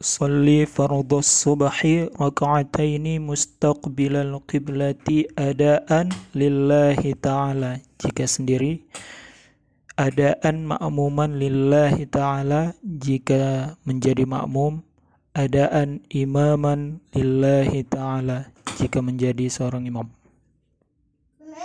Salli fardhu subhi raka'ataini mustaqbilal qiblati adaan lillahi ta'ala. Jika sendiri adaan ma'muman lillahi ta'ala. Jika menjadi makmum adaan imaman lillahi ta'ala. Jika menjadi seorang imam.